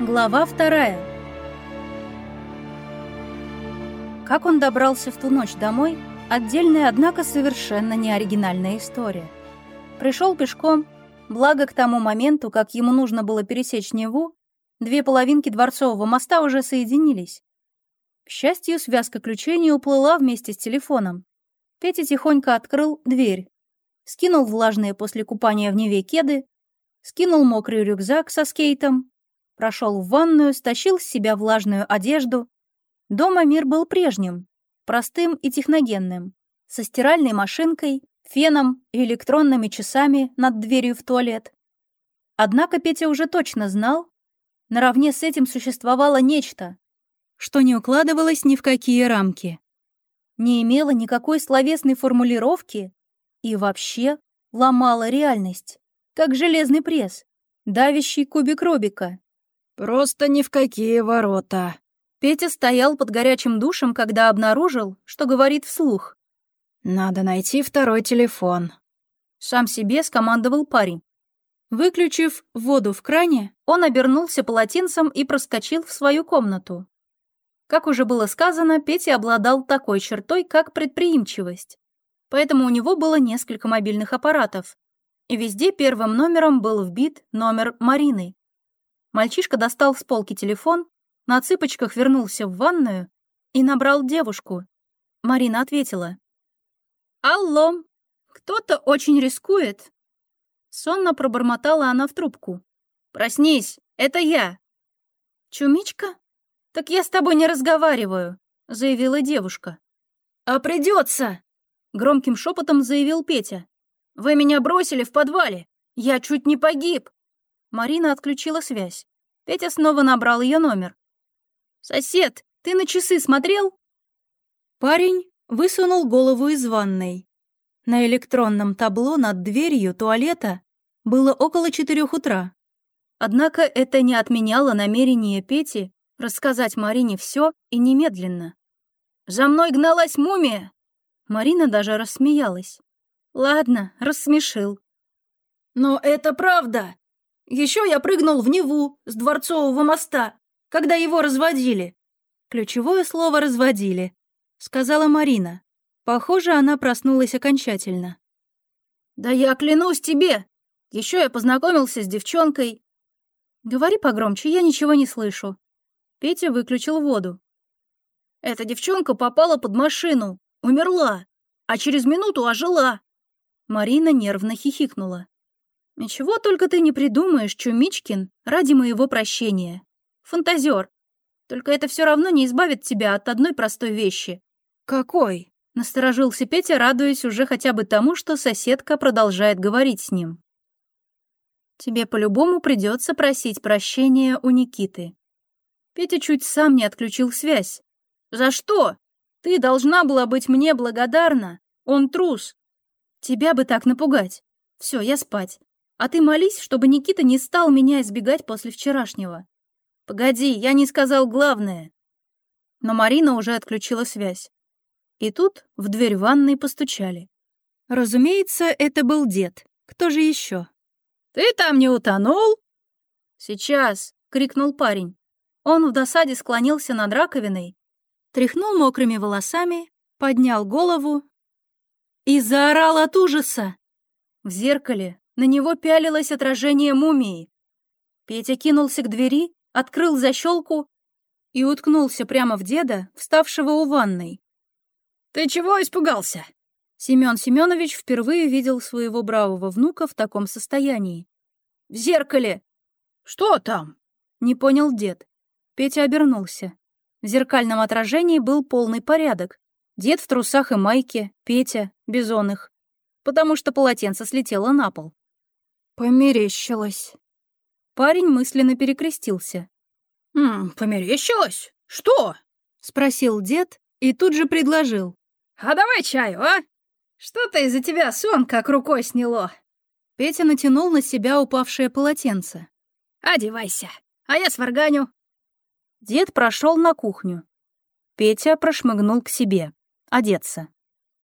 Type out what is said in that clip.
Глава вторая. Как он добрался в ту ночь домой, отдельная, однако совершенно неоригинальная история. Пришел пешком, благо к тому моменту, как ему нужно было пересечь Неву, две половинки Дворцового моста уже соединились. К счастью, связка ключей не уплыла вместе с телефоном. Петя тихонько открыл дверь, скинул влажные после купания в Неве кеды, скинул мокрый рюкзак со скейтом, прошел в ванную, стащил с себя влажную одежду. Дома мир был прежним, простым и техногенным, со стиральной машинкой, феном и электронными часами над дверью в туалет. Однако Петя уже точно знал, наравне с этим существовало нечто, что не укладывалось ни в какие рамки, не имело никакой словесной формулировки и вообще ломало реальность, как железный пресс, давящий кубик Рубика. «Просто ни в какие ворота». Петя стоял под горячим душем, когда обнаружил, что говорит вслух. «Надо найти второй телефон». Сам себе скомандовал парень. Выключив воду в кране, он обернулся полотенцем и проскочил в свою комнату. Как уже было сказано, Петя обладал такой чертой, как предприимчивость. Поэтому у него было несколько мобильных аппаратов. И везде первым номером был вбит номер Марины. Мальчишка достал с полки телефон, на цыпочках вернулся в ванную и набрал девушку. Марина ответила. «Алло, кто-то очень рискует». Сонно пробормотала она в трубку. «Проснись, это я». «Чумичка? Так я с тобой не разговариваю», — заявила девушка. «А придется!» — громким шепотом заявил Петя. «Вы меня бросили в подвале. Я чуть не погиб». Марина отключила связь. Петя снова набрал ее номер. «Сосед, ты на часы смотрел?» Парень высунул голову из ванной. На электронном табло над дверью туалета было около четырех утра. Однако это не отменяло намерение Пети рассказать Марине все и немедленно. «За мной гналась мумия!» Марина даже рассмеялась. «Ладно, рассмешил». «Но это правда!» Еще я прыгнул в Неву с Дворцового моста, когда его разводили». «Ключевое слово «разводили», — сказала Марина. Похоже, она проснулась окончательно. «Да я клянусь тебе! Еще я познакомился с девчонкой». «Говори погромче, я ничего не слышу». Петя выключил воду. «Эта девчонка попала под машину, умерла, а через минуту ожила». Марина нервно хихикнула. Ничего только ты не придумаешь, Чумичкин, ради моего прощения. Фантазер. Только это все равно не избавит тебя от одной простой вещи. Какой? Насторожился Петя, радуясь уже хотя бы тому, что соседка продолжает говорить с ним. Тебе по-любому придется просить прощения у Никиты. Петя чуть сам не отключил связь. За что? Ты должна была быть мне благодарна. Он трус. Тебя бы так напугать. Все, я спать. А ты молись, чтобы Никита не стал меня избегать после вчерашнего. Погоди, я не сказал главное. Но Марина уже отключила связь. И тут в дверь ванной постучали. Разумеется, это был дед. Кто же еще? «Ты там не утонул?» «Сейчас!» — крикнул парень. Он в досаде склонился над раковиной, тряхнул мокрыми волосами, поднял голову и заорал от ужаса. В зеркале на него пялилось отражение мумии. Петя кинулся к двери, открыл защелку и уткнулся прямо в деда, вставшего у ванной. «Ты чего испугался?» Семён Семёнович впервые видел своего бравого внука в таком состоянии. «В зеркале!» «Что там?» — не понял дед. Петя обернулся. В зеркальном отражении был полный порядок. Дед в трусах и майке, Петя, бизонных. Потому что полотенце слетело на пол. Померещилось. Парень мысленно перекрестился. «М, «Померещилось? Что?» — спросил дед и тут же предложил. «А давай чаю, а? Что-то из-за тебя сон как рукой сняло». Петя натянул на себя упавшее полотенце. «Одевайся, а я сварганю». Дед прошел на кухню. Петя прошмыгнул к себе. Одеться.